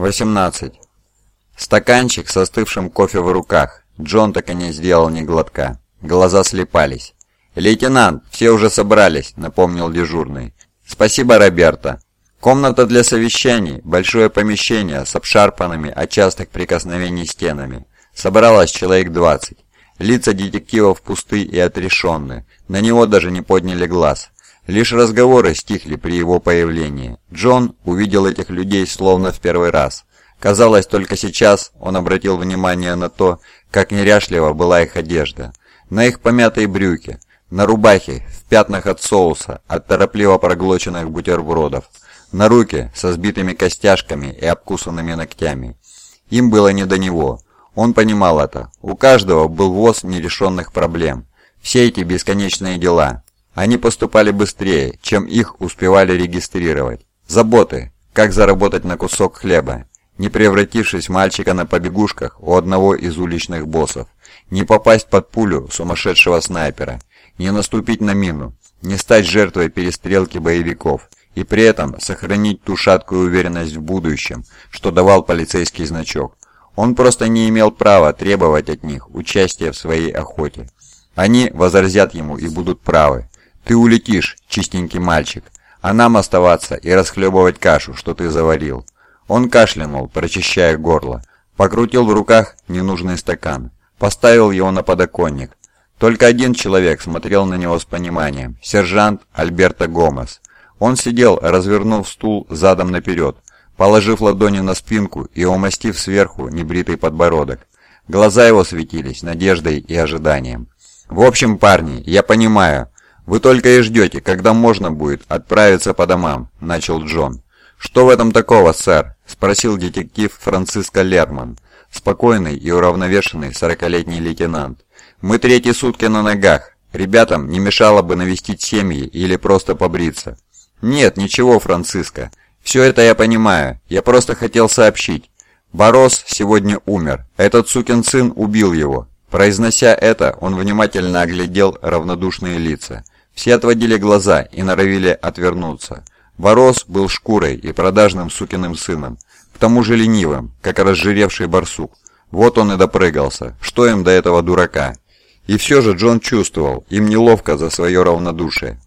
18. Стаканчик с остывшим кофе в руках. Джон так и не сделал ни глотка. Глаза слепались. «Лейтенант, все уже собрались», — напомнил дежурный. «Спасибо, Роберто. Комната для совещаний, большое помещение с обшарпанными от частых прикосновений стенами. Собралось человек 20. Лица детективов пусты и отрешенны. На него даже не подняли глаз. Лишь разговоры стихли при его появлении. Джон увидел этих людей словно в первый раз. Казалось, только сейчас он обратил внимание на то, как неряшлива была их одежда. На их помятые брюки, на рубахе, в пятнах от соуса, от торопливо проглоченных бутербродов, на руки со сбитыми костяшками и обкусанными ногтями. Им было не до него. Он понимал это. У каждого был воз нерешенных проблем. Все эти бесконечные дела. Они поступали быстрее, чем их успевали регистрировать. Заботы. Как заработать на кусок хлеба, не превратившись мальчика на побегушках у одного из уличных боссов. Не попасть под пулю сумасшедшего снайпера. Не наступить на мину. Не стать жертвой перестрелки боевиков. И при этом сохранить ту шаткую уверенность в будущем, что давал полицейский значок. Он просто не имел права требовать от них участия в своей охоте. Они возразят ему и будут правы. Ты улетишь, чистенький мальчик, а нам оставаться и расхлебывать кашу, что ты заварил. Он кашлянул, прочищая горло, покрутил в руках ненужный стакан, поставил его на подоконник. Только один человек смотрел на него с пониманием – сержант Альберто Гомес. Он сидел, развернув стул задом наперед, положив ладони на спинку и умастив сверху небритый подбородок. Глаза его светились надеждой и ожиданием. «В общем, парни, я понимаю, вы только и ждете, когда можно будет отправиться по домам», – начал Джон. «Что в этом такого, сэр?» – спросил детектив Франциско Лерман, спокойный и уравновешенный сорокалетний лейтенант. «Мы третьи сутки на ногах. Ребятам не мешало бы навестить семьи или просто побриться». «Нет, ничего, Франциско. Все это я понимаю. Я просто хотел сообщить. Борос сегодня умер. Этот сукин сын убил его». Произнося это, он внимательно оглядел равнодушные лица. Все отводили глаза и норовили отвернуться. Борос был шкурой и продажным сукиным сыном, к тому же ленивым, как разжиревший барсук. Вот он и допрыгался. Что им до этого дурака? И все же Джон чувствовал, им неловко за свое равнодушие.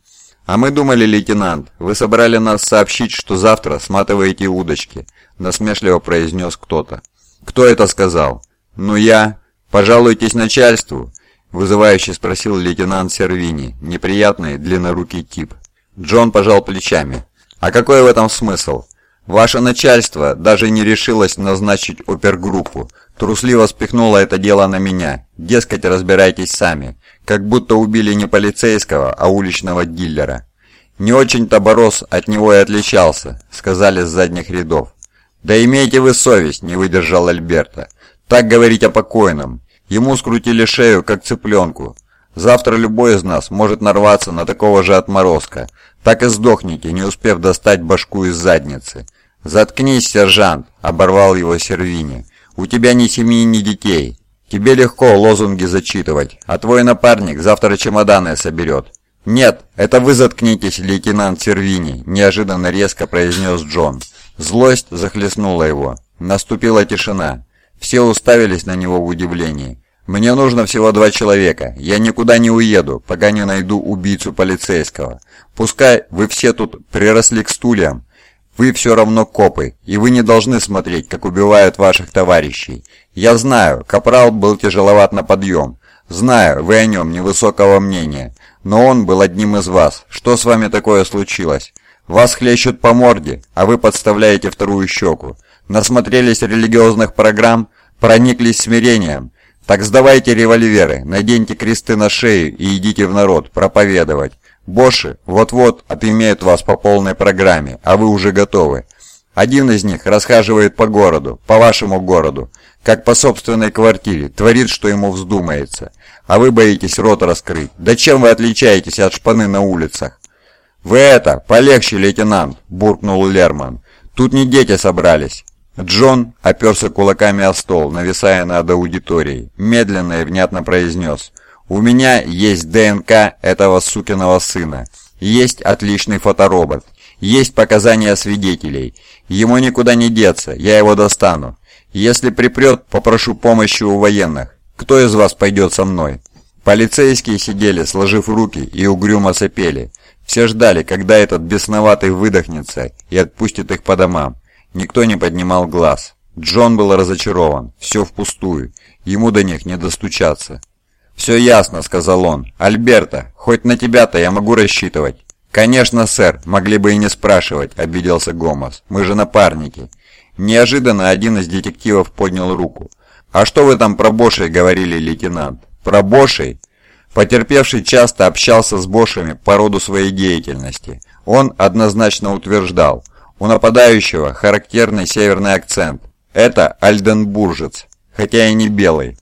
«А мы думали, лейтенант, вы собрали нас сообщить, что завтра сматываете удочки», насмешливо произнес кто-то. «Кто это сказал?» «Ну я...» «Пожалуйтесь начальству», вызывающе спросил лейтенант Сервини, неприятный длиннорукий тип. Джон пожал плечами. «А какой в этом смысл? Ваше начальство даже не решилось назначить опергруппу, трусливо спихнуло это дело на меня. Дескать, разбирайтесь сами. Как будто убили не полицейского, а уличного диллера. Не очень-то Борос от него и отличался, сказали с задних рядов. «Да имейте вы совесть», — не выдержал Альберта. «Так говорить о покойном. Ему скрутили шею, как цыпленку. Завтра любой из нас может нарваться на такого же отморозка. Так и сдохните, не успев достать башку из задницы. «Заткнись, сержант!» — оборвал его Сервини. «У тебя ни семьи, ни детей. Тебе легко лозунги зачитывать, а твой напарник завтра чемоданы соберет». «Нет, это вы заткнитесь, лейтенант Сервини», — неожиданно резко произнес Джон. Злость захлестнула его. Наступила тишина. Все уставились на него в удивлении. «Мне нужно всего два человека. Я никуда не уеду, пока не найду убийцу полицейского. Пускай вы все тут приросли к стульям, вы все равно копы, и вы не должны смотреть, как убивают ваших товарищей. Я знаю, Капрал был тяжеловат на подъем. Знаю, вы о нем невысокого мнения. Но он был одним из вас. Что с вами такое случилось? Вас хлещут по морде, а вы подставляете вторую щеку. Насмотрелись религиозных программ, прониклись смирением. Так сдавайте револьверы, наденьте кресты на шею и идите в народ проповедовать. Боши вот-вот отымеют вас по полной программе, а вы уже готовы. Один из них расхаживает по городу, по вашему городу, как по собственной квартире, творит, что ему вздумается. А вы боитесь рот раскрыть. Да чем вы отличаетесь от шпаны на улицах? «Вы это, полегче, лейтенант!» – буркнул Лерман. «Тут не дети собрались». Джон оперся кулаками о стол, нависая над аудиторией. Медленно и внятно произнес – у меня есть ДНК этого сукиного сына. Есть отличный фоторобот. Есть показания свидетелей. Ему никуда не деться, я его достану. Если припрет, попрошу помощи у военных. Кто из вас пойдет со мной?» Полицейские сидели, сложив руки, и угрюмо сопели. Все ждали, когда этот бесноватый выдохнется и отпустит их по домам. Никто не поднимал глаз. Джон был разочарован. Все впустую. Ему до них не достучаться. «Все ясно», — сказал он. «Альберта, хоть на тебя-то я могу рассчитывать». «Конечно, сэр, могли бы и не спрашивать», — обиделся Гомос. «Мы же напарники». Неожиданно один из детективов поднял руку. «А что вы там про Бошей говорили, лейтенант?» «Про Бошей?» Потерпевший часто общался с Бошами по роду своей деятельности. Он однозначно утверждал, у нападающего характерный северный акцент. Это альденбуржец, хотя и не белый.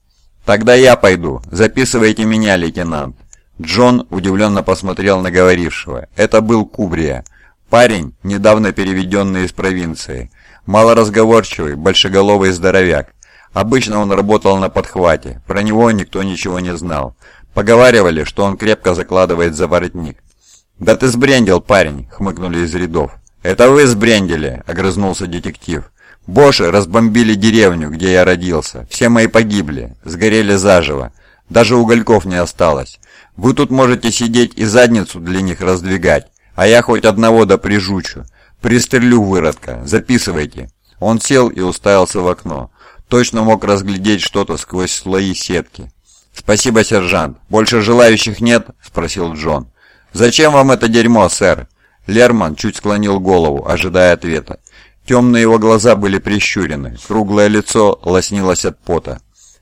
«Тогда я пойду. Записывайте меня, лейтенант». Джон удивленно посмотрел на говорившего. Это был Кубрия. Парень, недавно переведенный из провинции. Малоразговорчивый, большеголовый здоровяк. Обычно он работал на подхвате, про него никто ничего не знал. Поговаривали, что он крепко закладывает за воротник. «Да ты сбрендил, парень!» — хмыкнули из рядов. «Это вы сбрендили!» — огрызнулся детектив. «Боши разбомбили деревню, где я родился. Все мои погибли, сгорели заживо. Даже угольков не осталось. Вы тут можете сидеть и задницу для них раздвигать, а я хоть одного да прижучу. Пристрелю выродка, записывайте». Он сел и уставился в окно. Точно мог разглядеть что-то сквозь слои сетки. «Спасибо, сержант. Больше желающих нет?» – спросил Джон. «Зачем вам это дерьмо, сэр?» Лерман чуть склонил голову, ожидая ответа. Темные его глаза были прищурены, круглое лицо лоснилось от пота.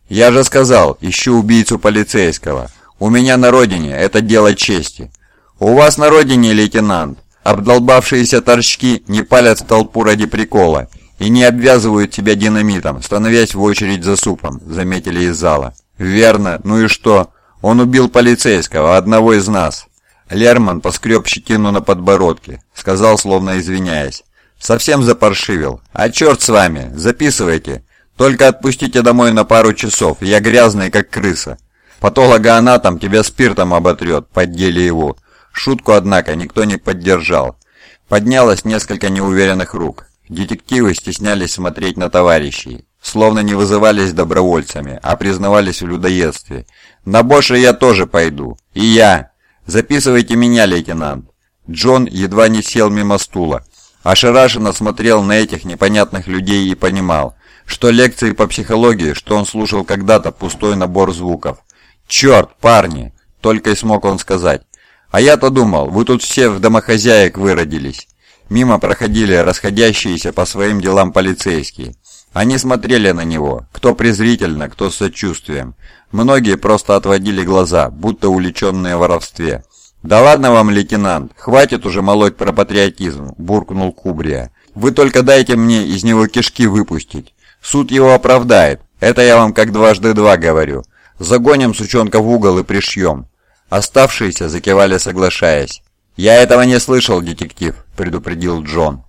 «Я же сказал, ищу убийцу полицейского. У меня на родине это дело чести. У вас на родине, лейтенант, обдолбавшиеся торчки не палят в толпу ради прикола и не обвязывают тебя динамитом, становясь в очередь за супом», — заметили из зала. «Верно. Ну и что? Он убил полицейского, одного из нас». Лерман поскреб щетину на подбородке, сказал, словно извиняясь. «Совсем запаршивил. А черт с вами, записывайте. Только отпустите домой на пару часов, я грязный, как крыса. Патологоанатом тебя спиртом оботрет, поддели его». Шутку, однако, никто не поддержал. Поднялось несколько неуверенных рук. Детективы стеснялись смотреть на товарищей, словно не вызывались добровольцами, а признавались в людоедстве. «На Боша я тоже пойду. И я. Записывайте меня, лейтенант». Джон едва не сел мимо стула. Ошарашенно смотрел на этих непонятных людей и понимал, что лекции по психологии, что он слушал когда-то, пустой набор звуков. «Черт, парни!» — только и смог он сказать. «А я-то думал, вы тут все в домохозяек выродились». Мимо проходили расходящиеся по своим делам полицейские. Они смотрели на него, кто презрительно, кто с сочувствием. Многие просто отводили глаза, будто увлеченные в воровстве. «Да ладно вам, лейтенант, хватит уже молоть про патриотизм», – буркнул Кубрия. «Вы только дайте мне из него кишки выпустить. Суд его оправдает, это я вам как дважды два говорю. Загоним сучонка в угол и пришьем». Оставшиеся закивали, соглашаясь. «Я этого не слышал, детектив», – предупредил Джон.